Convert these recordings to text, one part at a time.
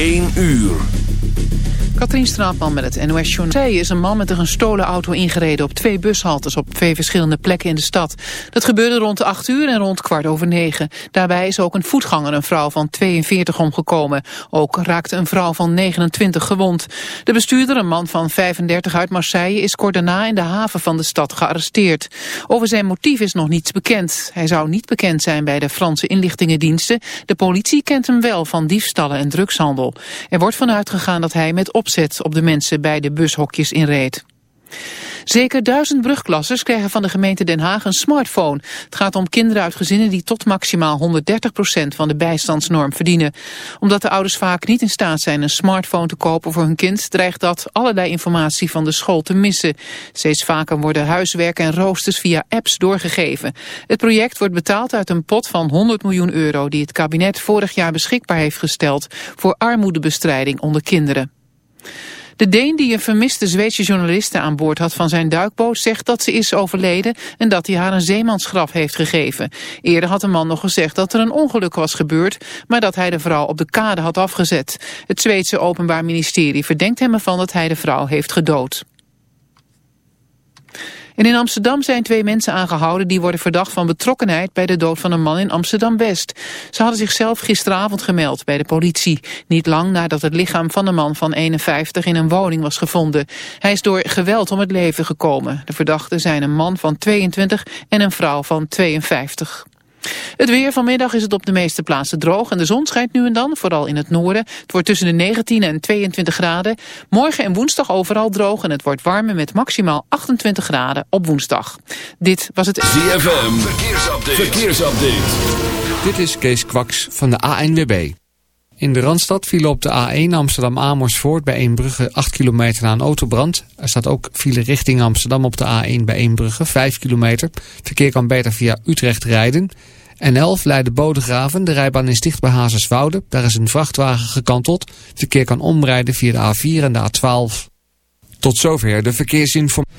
1 uur. Katrien Straatman met het NOS Journal. Zij is een man met een gestolen auto ingereden op twee bushaltes op twee verschillende plekken in de stad. Dat gebeurde rond 8 uur en rond kwart over 9. Daarbij is ook een voetganger, een vrouw van 42, omgekomen. Ook raakte een vrouw van 29 gewond. De bestuurder, een man van 35 uit Marseille, is kort daarna in de haven van de stad gearresteerd. Over zijn motief is nog niets bekend. Hij zou niet bekend zijn bij de Franse inlichtingendiensten. De politie kent hem wel van diefstallen en drugshandel. Er wordt vanuit gegaan dat hij met opzet op de mensen bij de bushokjes inreed. Zeker duizend brugklassers krijgen van de gemeente Den Haag een smartphone. Het gaat om kinderen uit gezinnen die tot maximaal 130% van de bijstandsnorm verdienen. Omdat de ouders vaak niet in staat zijn een smartphone te kopen voor hun kind, dreigt dat allerlei informatie van de school te missen. Steeds vaker worden huiswerk en roosters via apps doorgegeven. Het project wordt betaald uit een pot van 100 miljoen euro die het kabinet vorig jaar beschikbaar heeft gesteld voor armoedebestrijding onder kinderen. De Deen die een vermiste Zweedse journaliste aan boord had van zijn duikboot zegt dat ze is overleden en dat hij haar een zeemansgraf heeft gegeven. Eerder had de man nog gezegd dat er een ongeluk was gebeurd, maar dat hij de vrouw op de kade had afgezet. Het Zweedse Openbaar Ministerie verdenkt hem ervan dat hij de vrouw heeft gedood. En in Amsterdam zijn twee mensen aangehouden die worden verdacht van betrokkenheid bij de dood van een man in Amsterdam-West. Ze hadden zichzelf gisteravond gemeld bij de politie. Niet lang nadat het lichaam van de man van 51 in een woning was gevonden. Hij is door geweld om het leven gekomen. De verdachten zijn een man van 22 en een vrouw van 52. Het weer vanmiddag is het op de meeste plaatsen droog en de zon schijnt nu en dan, vooral in het noorden. Het wordt tussen de 19 en 22 graden. Morgen en woensdag overal droog en het wordt warmer met maximaal 28 graden op woensdag. Dit was het... ZFM, verkeersupdate. verkeersupdate. Dit is Kees Kwaks van de ANWB. In de Randstad file op de A1 Amsterdam-Amersfoort bij Eembrugge 8 kilometer na een autobrand. Er staat ook file richting Amsterdam op de A1 bij Eembrugge 5 kilometer. Verkeer kan beter via Utrecht rijden. N11 Leiden Bodegraven, de rijbaan is dicht bij Hazerswoude. Daar is een vrachtwagen gekanteld. Verkeer kan omrijden via de A4 en de A12. Tot zover de verkeersinformatie.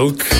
milk.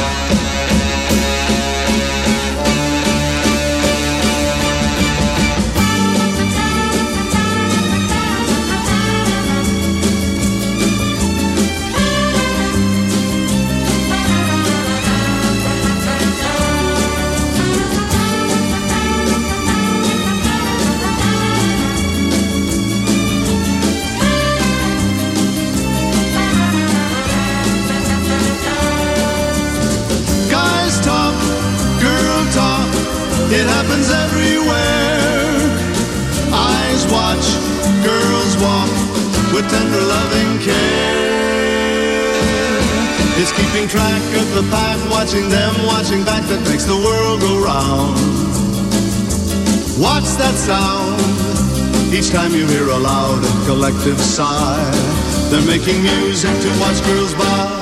Everywhere. Eyes watch, girls walk with tender loving care. It's keeping track of the pack, watching them, watching back that makes the world go round. What's that sound? Each time you hear a loud and collective sigh, they're making music to watch girls by.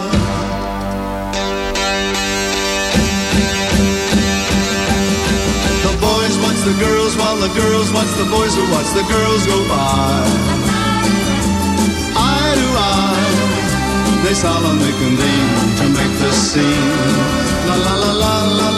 The girls while the girls watch the boys who watch the girls go by. Eye to eye, they solemnly convene to make the scene. La la la la la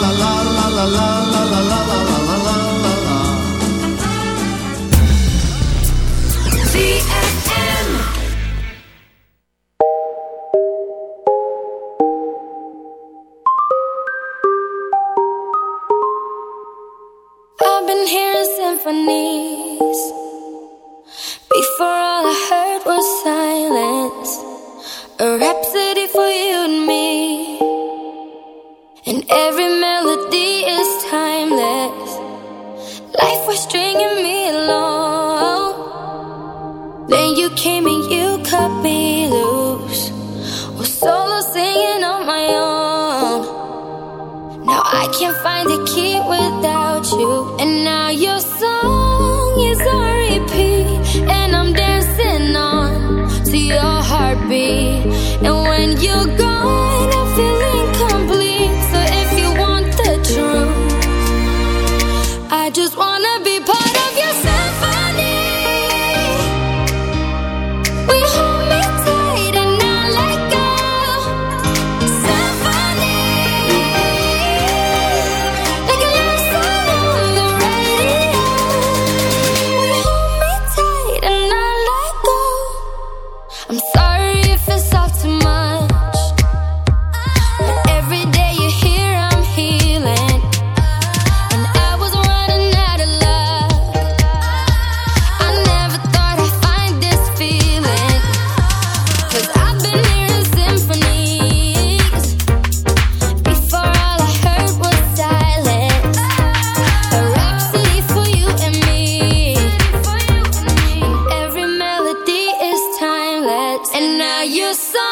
you so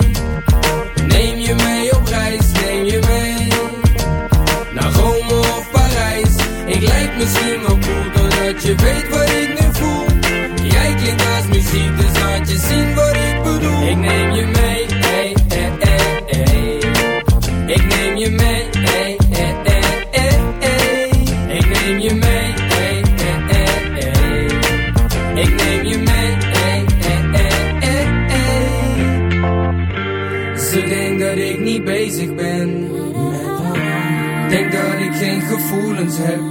Je weet wat ik nu voel Jij klinkt als muziek Dus laat je zien wat ik bedoel Ik neem je mee hey, hey, hey, hey. Ik neem je mee hey, hey, hey, hey. Ik neem je mee hey, hey, hey, hey. Ik neem je mee hey, hey, hey, hey, hey. Ze denkt dat ik niet bezig ben Denk dat ik geen gevoelens heb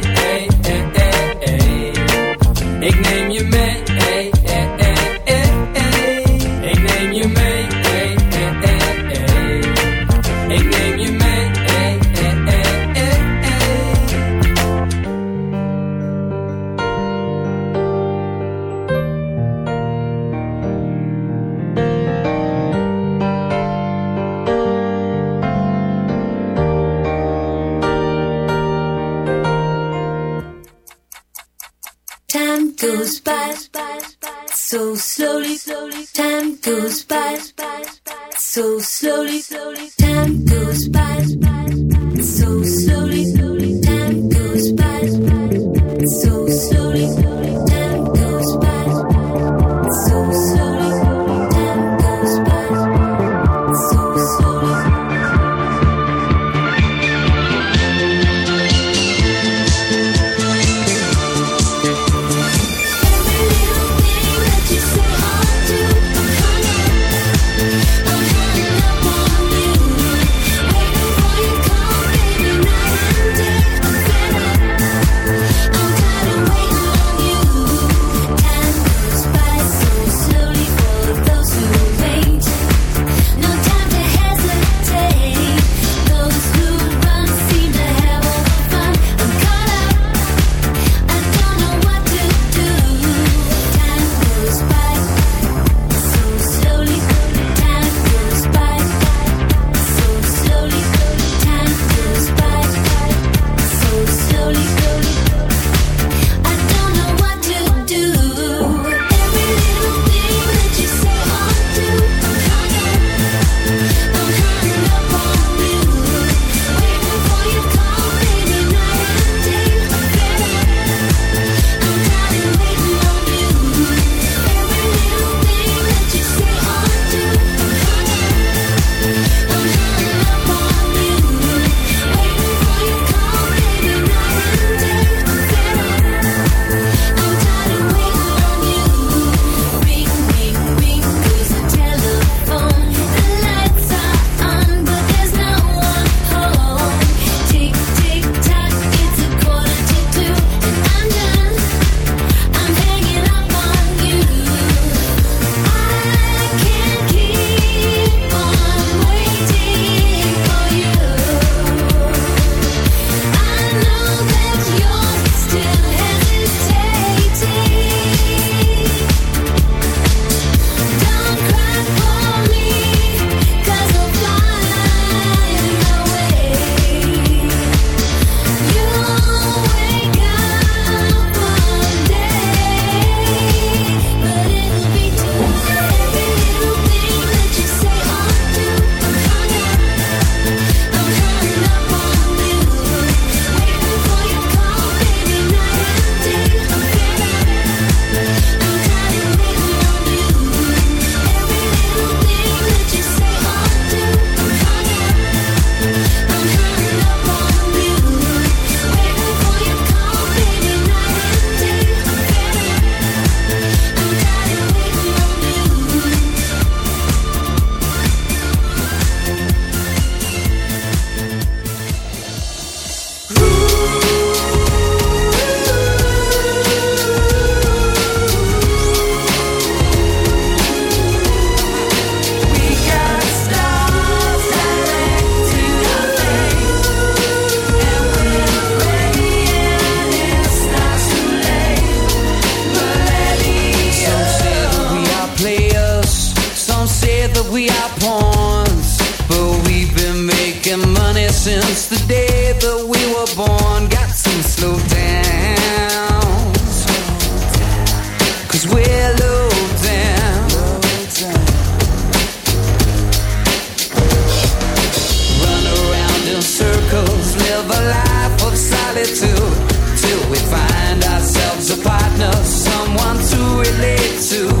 a life of solitude till we find ourselves a partner, someone to relate to.